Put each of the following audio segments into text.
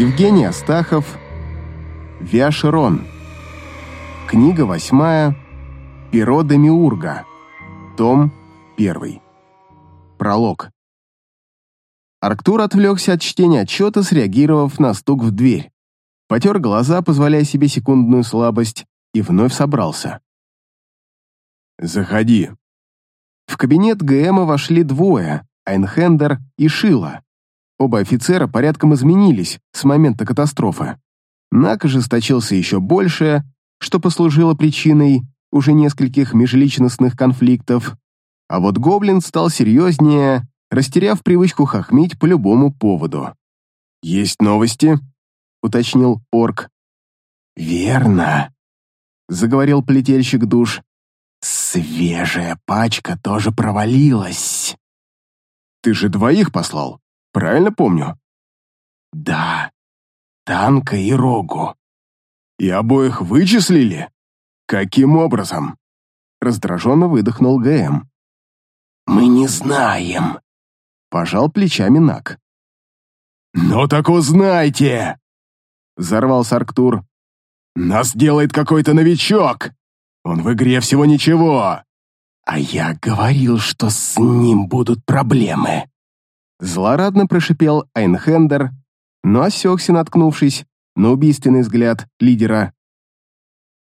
Евгений Астахов. Виашерон. Книга восьмая. Перо Демиурга. Том первый. Пролог. Арктур отвлекся от чтения отчета, среагировав на стук в дверь. Потер глаза, позволяя себе секундную слабость, и вновь собрался. «Заходи». В кабинет ГМа вошли двое, Айнхендер и Шила. Оба офицера порядком изменились с момента катастрофы. Нак ожесточился еще больше, что послужило причиной уже нескольких межличностных конфликтов, а вот Гоблин стал серьезнее, растеряв привычку хохмить по любому поводу. «Есть новости?» — уточнил орк. «Верно», — заговорил плетельщик душ. «Свежая пачка тоже провалилась». «Ты же двоих послал, правильно помню?» «Да, Танка и Рогу». «И обоих вычислили? Каким образом?» Раздраженно выдохнул ГМ. «Мы не знаем», — пожал плечами Нак. «Ну так узнайте!» — взорвался Арктур. «Нас делает какой-то новичок! Он в игре всего ничего!» «А я говорил, что с ним будут проблемы!» Злорадно прошипел Айнхендер, но осекся, наткнувшись на убийственный взгляд лидера.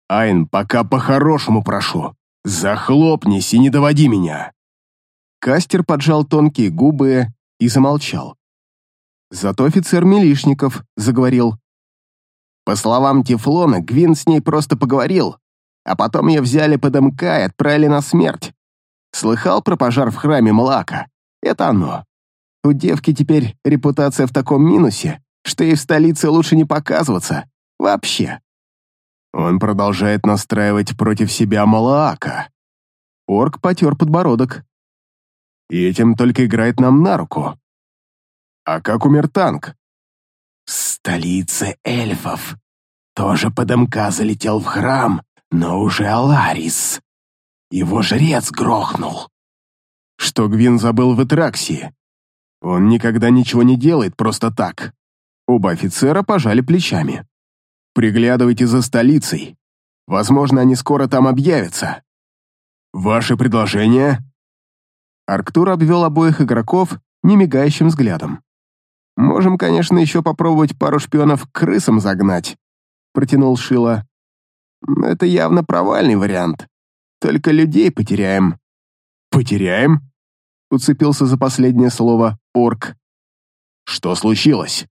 «Айн, пока по-хорошему прошу, захлопнись и не доводи меня!» Кастер поджал тонкие губы и замолчал. Зато офицер Милишников заговорил. По словам Тефлона, Гвин с ней просто поговорил, а потом ее взяли под МК и отправили на смерть. Слыхал про пожар в храме Млака? Это оно. У девки теперь репутация в таком минусе, что ей в столице лучше не показываться. Вообще. Он продолжает настраивать против себя Малаака. Орк потер подбородок. И этим только играет нам на руку. А как умер танк? В столице эльфов. Тоже под МК залетел в храм, но уже Аларис. Его жрец грохнул. Что Гвин забыл в Этраксии? Он никогда ничего не делает просто так. Оба офицера пожали плечами. Приглядывайте за столицей. Возможно, они скоро там объявятся. Ваши предложения? Арктур обвел обоих игроков немигающим взглядом. «Можем, конечно, еще попробовать пару шпионов к крысам загнать», — протянул Шила. «Это явно провальный вариант. Только людей потеряем». «Потеряем?» — уцепился за последнее слово орк. «Что случилось?»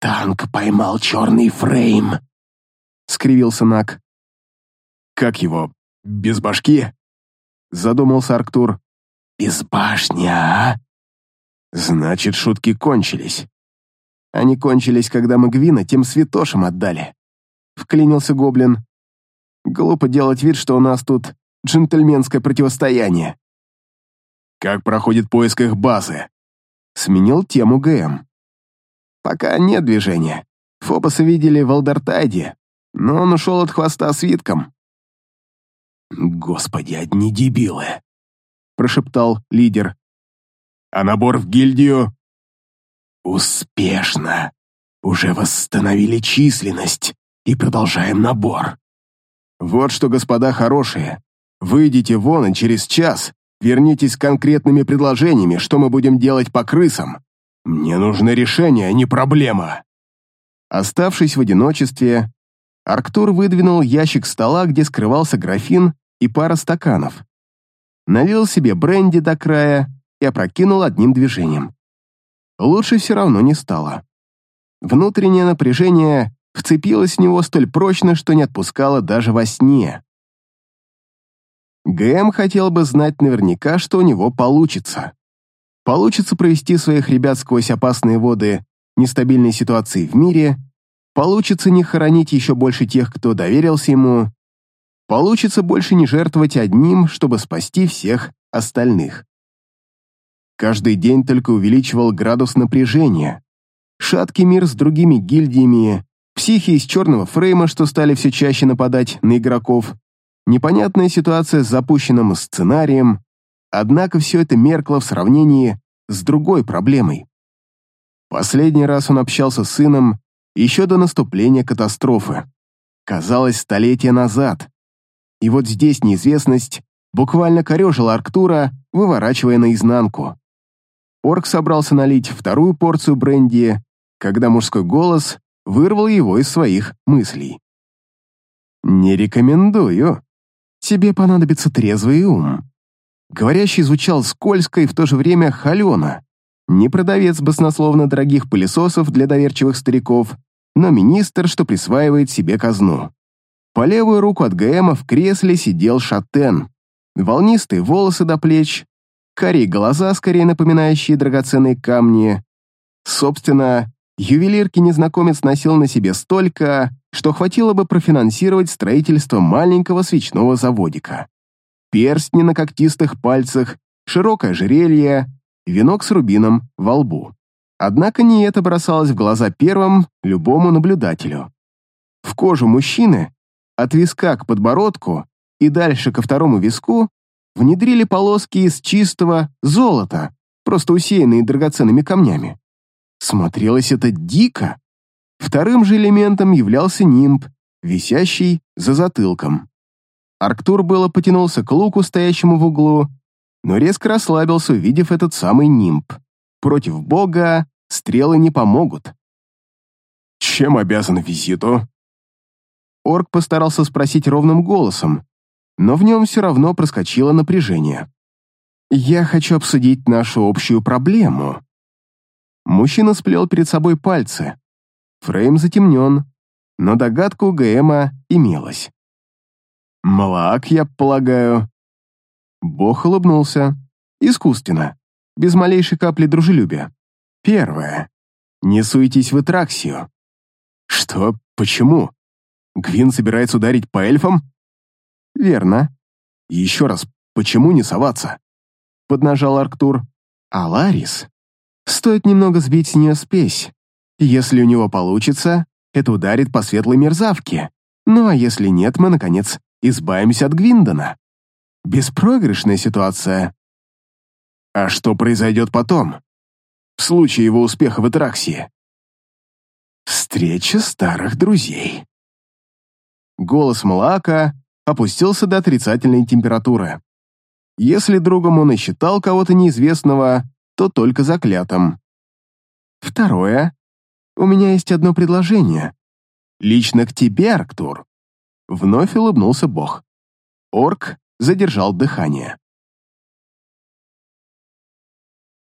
«Танк поймал черный фрейм», — скривился Нак. «Как его? Без башки?» — задумался Арктур. «Без башни, а?» «Значит, шутки кончились». «Они кончились, когда мы Гвина тем святошам отдали», — вклинился Гоблин. «Глупо делать вид, что у нас тут джентльменское противостояние». «Как проходит поиск их базы?» — сменил тему ГМ. «Пока нет движения. Фобоса видели в Алдертайде, но он ушел от хвоста свитком». «Господи, одни дебилы!» прошептал лидер. «А набор в гильдию?» «Успешно. Уже восстановили численность и продолжаем набор». «Вот что, господа хорошие, выйдите вон и через час вернитесь с конкретными предложениями, что мы будем делать по крысам. Мне нужно решение, а не проблема». Оставшись в одиночестве, Арктур выдвинул ящик стола, где скрывался графин и пара стаканов налил себе бренди до края и опрокинул одним движением. Лучше все равно не стало. Внутреннее напряжение вцепилось в него столь прочно, что не отпускало даже во сне. ГМ хотел бы знать наверняка, что у него получится. Получится провести своих ребят сквозь опасные воды нестабильной ситуации в мире, получится не хоронить еще больше тех, кто доверился ему, Получится больше не жертвовать одним, чтобы спасти всех остальных. Каждый день только увеличивал градус напряжения. Шаткий мир с другими гильдиями, психи из черного фрейма, что стали все чаще нападать на игроков, непонятная ситуация с запущенным сценарием, однако все это меркло в сравнении с другой проблемой. Последний раз он общался с сыном еще до наступления катастрофы. Казалось, столетия назад. И вот здесь неизвестность буквально корежила Арктура, выворачивая наизнанку. Орк собрался налить вторую порцию бренди, когда мужской голос вырвал его из своих мыслей. «Не рекомендую. Тебе понадобится трезвый ум». Говорящий звучал скользко и в то же время холено. Не продавец баснословно дорогих пылесосов для доверчивых стариков, но министр, что присваивает себе казну. По левую руку от ГМа в кресле сидел шатен. Волнистые волосы до плеч, карие глаза, скорее напоминающие драгоценные камни. Собственно, ювелирки незнакомец носил на себе столько, что хватило бы профинансировать строительство маленького свечного заводика. Перстни на когтистых пальцах, широкое ожерелье, венок с рубином во лбу. Однако не это бросалось в глаза первым любому наблюдателю. В кожу мужчины, от виска к подбородку и дальше ко второму виску, внедрили полоски из чистого золота, просто усеянные драгоценными камнями. Смотрелось это дико. Вторым же элементом являлся нимб, висящий за затылком. Арктур было потянулся к луку, стоящему в углу, но резко расслабился, увидев этот самый нимб. Против бога стрелы не помогут. «Чем обязан визиту?» Орк постарался спросить ровным голосом, но в нем все равно проскочило напряжение. «Я хочу обсудить нашу общую проблему». Мужчина сплел перед собой пальцы. Фрейм затемнен, но догадка у ГМа имелась. «Млак, я полагаю», Бог улыбнулся. Искусственно, без малейшей капли дружелюбия. Первое. Не суетись в Итраксию. Что? Почему? Гвин собирается ударить по эльфам? Верно. Еще раз, почему не соваться? Поднажал Арктур. А Ларис? Стоит немного сбить с нее спесь. Если у него получится, это ударит по светлой мерзавке. Ну а если нет, мы, наконец, избавимся от Гвиндона. Беспроигрышная ситуация. А что произойдет потом? В случае его успеха в Этраксии? Встреча старых друзей. Голос Малака опустился до отрицательной температуры. Если другом он и считал кого-то неизвестного, то только заклятым. Второе. У меня есть одно предложение. Лично к тебе, Арктур. Вновь улыбнулся Бог. Орк задержал дыхание.